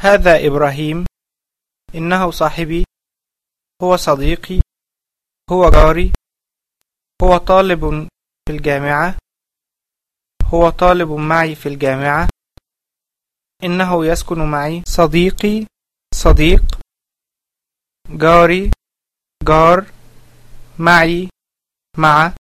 هذا إبراهيم. إنه صاحبي. هو صديقي. هو جاري. هو طالب في الجامعة. هو طالب معي في الجامعة. إنه يسكن معي. صديقي. صديق. جاري. جار. معي. مع.